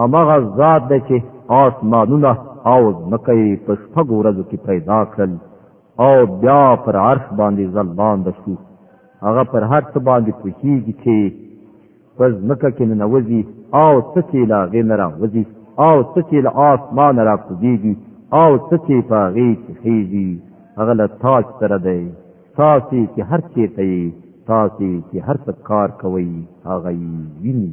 همغه ذات دی چې آسمانونه او ځمکه یې په شپږو ورځو کې پیدا کړل او بیا پر عرش باندې ځلانده شو هغه پر هر څه باندې پوهېږي چې په ځمکه کې ننوځي او څه چې له هغې نه راوځي او څه چې له آسمانه راکوزېږي او څه چې په هغې کې خېږي هغه له تاج سره دی تاسې چې هر چېرته یې تاسې چې هر څه کار کوئ هغه یې ویني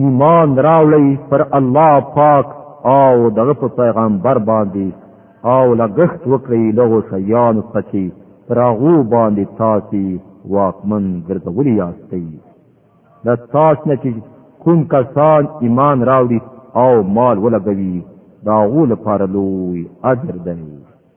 ایمان راوړی پر الله پاک او دغه په پیغمبر باندې او لګښت وکړي لغو شیان څخه پراغو باندې تاسو واکمن ګرځولي یاستئ د تاسو نه چې کوم کسان ایمان راوړي او مال ولګوي دا غو لپاره لوی اجر دی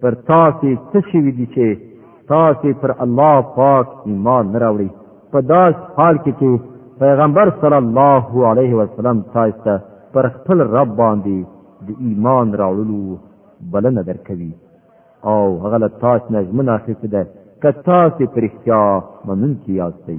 پر تاسې څه شوي دي چې تاسې پر الله پاک ایمان نه راوړئ په داس حال کې چې پیغمبر صلی الله علیه وسلم تاسو ته پر خپل رب باندې د ایمان راوړلو بلنه درکوي او هغه له تاسو نه ژمنه اخیستې ده که تاسو په رښتیا منونکي یاستئ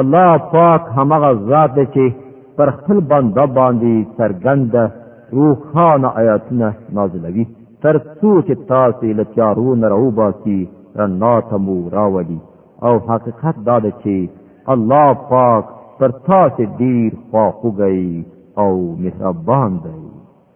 الله پاک همغه ذات دی چې پر خپل بنده باندې څرګند روښانه آیاتونه نازلوي تر څو چې تاسو له تیارو نه راوباسي رڼا ته مو راولي او حقیقت دا دی چې الله پاک پر تاسو ډیر خواخوږی او مهربان دی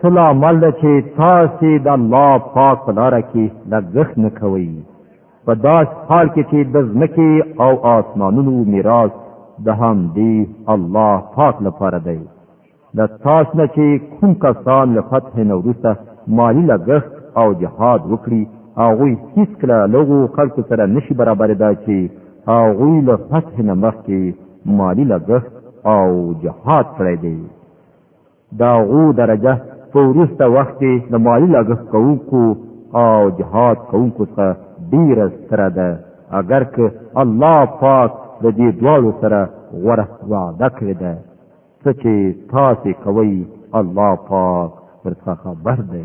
څه لامل ده چې تاسې د الله پاک په لاره کې لګښت نه کوئ په داس حال کې چې د ځمکې او آسمانونو میراث د همدې الله پاک لپاره دی د تاسو نه چې کوم کسان له فتح نه وروسته مالی لګښت او جهاد وکړي هغوی هیڅکله لغو خلکو سره نشي برابرېدا چې هغوی له فتح نه مخکې مالی لګښت او جهاد کړی دی دا غو درجه په وروسته وخت کې د مالی لګښت کوونکو او جهاد کوونکو څخه ډیره ستره ده اگر که الله پاک د دې دواړو سره غوره وعده کړې ده څه چې تاسو کوي الله پاک ورڅخه خبر دی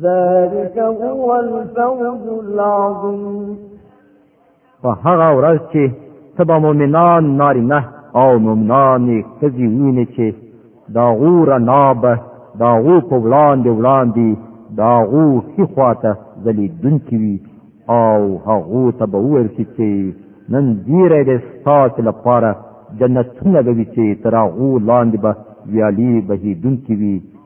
ذلك هو الفوز العظيم په هغه ورځ چې ته به مؤمنان نارینه او مؤمنانې ښځې وینې چې د هغو رڼا به د هغو په وړاندې وړاندې د هغو ښي خوا ته ځلېدونکي وي او هغو ته به وویل شي چې نن زیری دی ستاسې لپاره جنتونه به وي چې تر هغو لاندې به ویالې بهېدونکي وي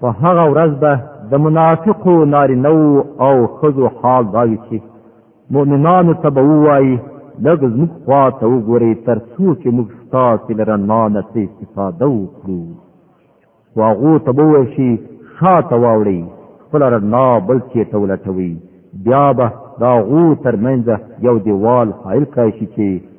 په هغه ورځ به د منافقو نارینو او ښځو حال دا وي چې مؤمنانو ته به ووایي لږ زموږ خوا ته وګورئ تر څو چې موږ ستاسې له رڼا نه څه استفاده وکړو خو هغو ته به وویل شي شاته واوړئ خپله رڼا بل چېرته ولټوئ بیا به د هغو تر منځ یو دیوال حایل کړای شي چې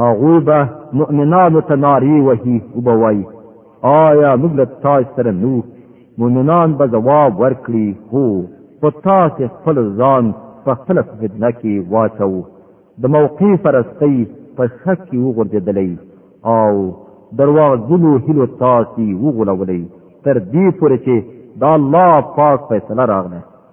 هغوی به مؤمنانو ته ناری وهي او به وایي آیا موږ له تاسو سره نو مؤمنان به ځواب ورکړي هو خو تاسو خپل ځان په خپل فتنه کې واچو د موقع فرستۍ په شک کې وغورځېدلی او درواغجنو هیلو تاسو وغولولی تر دې پورې چې دا الله پاک فیصله راغله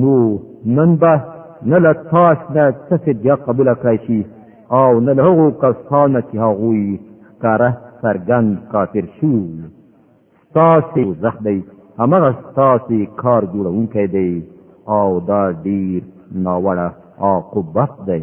نو نن به نه له تاسو نه څه فدیه قبوله کړای شي او نه له هغو کسانو چې هغوی ښکاره څرګند کافر شوي وو ستاسې دوزخ دی همغه ستاسې کار جوړونکی دی او دا ډیر ناوړه عاقبت دی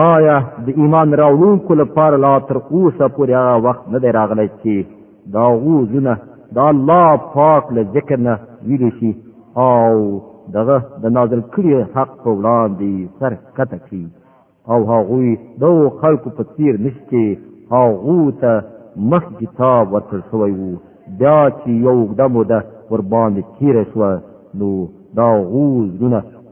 آیا د ایمان راوړونکو لپاره لا تر اوسه پورې هغه وخت نه دی راغلی چې د هغو زونه د الله پاک له ذکر نه ویلې شي او دغه د نازل کړي حق په وړاندې سر کته کړي او هغوی د خلکو په تیر نشته هغه ته مخ کتاب ورکړ شوی وو بیا چې یو دمو ده ور باندې تیر شو نو دا غوز نه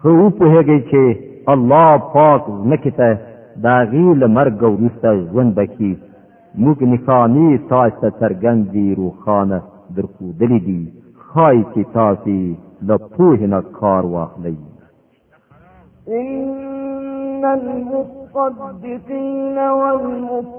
خو وپوهېږئ چې الله پاک ځمکې ته د هغې له مرګه وروسته ژوند بخښي موږ نښانې تاسو ته څرګندې روښانه درښودلې دي ښایي چې تاسو له پوهې نه کار واخلئ إن المصدقين والمصدقين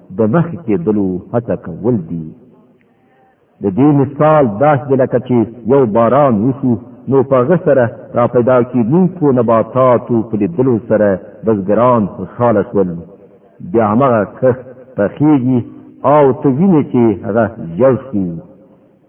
د مخ کېدلو هڅه کول دي د دې مثال داسې دی لکه چې یو باران وشو نو په هغه سره را پیدا کېدونکو نباتاتو په لیدلو سره بزګران خوشحاله شول بیا همغه کښت پخېږي او ته وینې چې هغه ژر شي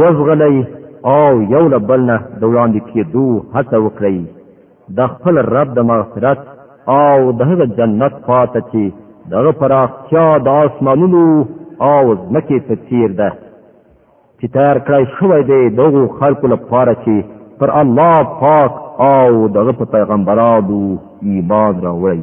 وزغلی او یو له بل نه د وړاندې کېدو هڅه وکړئ د خپل رب د مغفرت او د هغه جنت خواته چې دغه پراختیا د آسمانونو او ځمکې په څیر ده چې تیار کړای شوی دی دغو خلکو لپاره چې پر الله پاک او دغه په پیغمبرانو ایمان راوړی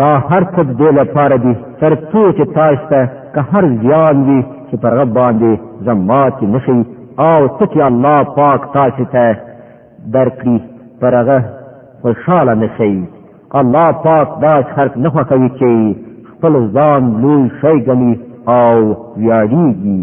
دا هر څه د دې لپاره دي تر څو چې تاسو ته که هر زیان وي چې پر رب باندې زمات نشي او څه چې الله پاک تاسو ته درکړي پر هغه خوشاله نشي الله پاک دا شرط نه خوښوي چې خپل ځان لوی شي ګڼي او ویاړیږي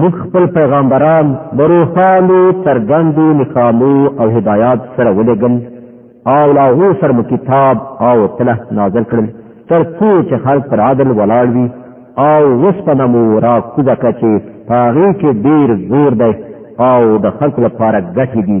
موږ خپل پیغمبران د روښانو څرګندو نښانو او هدایات سره ولېږل او له هغو سره مو کتاب او تله نازل کړل تر څو چې خلک پر عدل ولاړ وي او وسپنه مو را کوزه کړه چې په هغې کې ډېر زور دی او د خلکو لپاره ګټې دي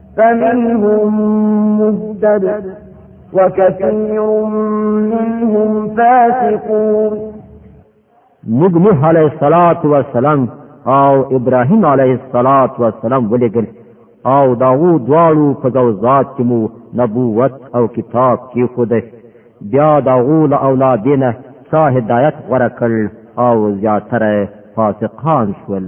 فمنهم مهتد وكثير منهم فاسقون موږ نوح علیه الصلاۃ والسلام او ابراهیم علیه الصلاۃ والسلام ولېګل او داو دواړو په ځوزات کې مو نبوت او کتاب کې خوده بیا داو له اولادینه څاه هدایت غوړه کړ او زیاتره فاسقان شول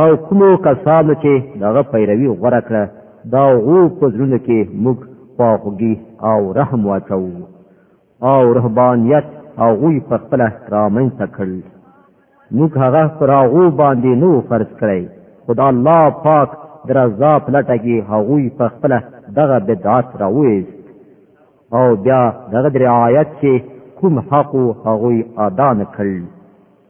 او کومو کسانو چې دغه پیروي غوره کړه دا غو په زړونو کې موږ خواخوږي او رحم واچو او رهبانیت او غوی په خپل رامنځته کړ موږ هغه پر هغه باندې نو فرض کړی خدا الله پاک درزا پلټه کې هغه په خپل دغه بدعت راوېست او بیا دغه رعایت چې کوم حق هغه ادا نه کړل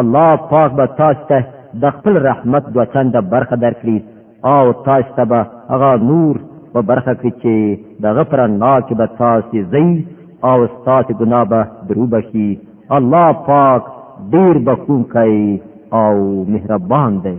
الله پاک به تاسو ته د خپل رحمت دوه چنده برخه درکړي او تاسو ته به هغه نور په برخه کې چې دغه پر نا کې به تاسو زی او تاسو ګناه به دروبه شي الله پاک ډیر بخښونکی او مهربان دی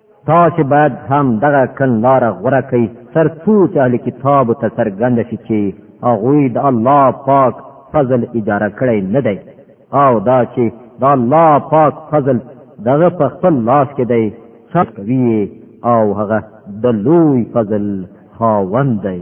تاسو باید هم دغه کړنلاره غوره کړئ تر څو چې اهل کتاب ته څرګند شي چې هغه د الله پاک فضل اجاره کړی نه دی او دا چې د الله پاک فضل دغه په خپل لاس کې دی څه کوي او هغه د لوی فضل خاوند دی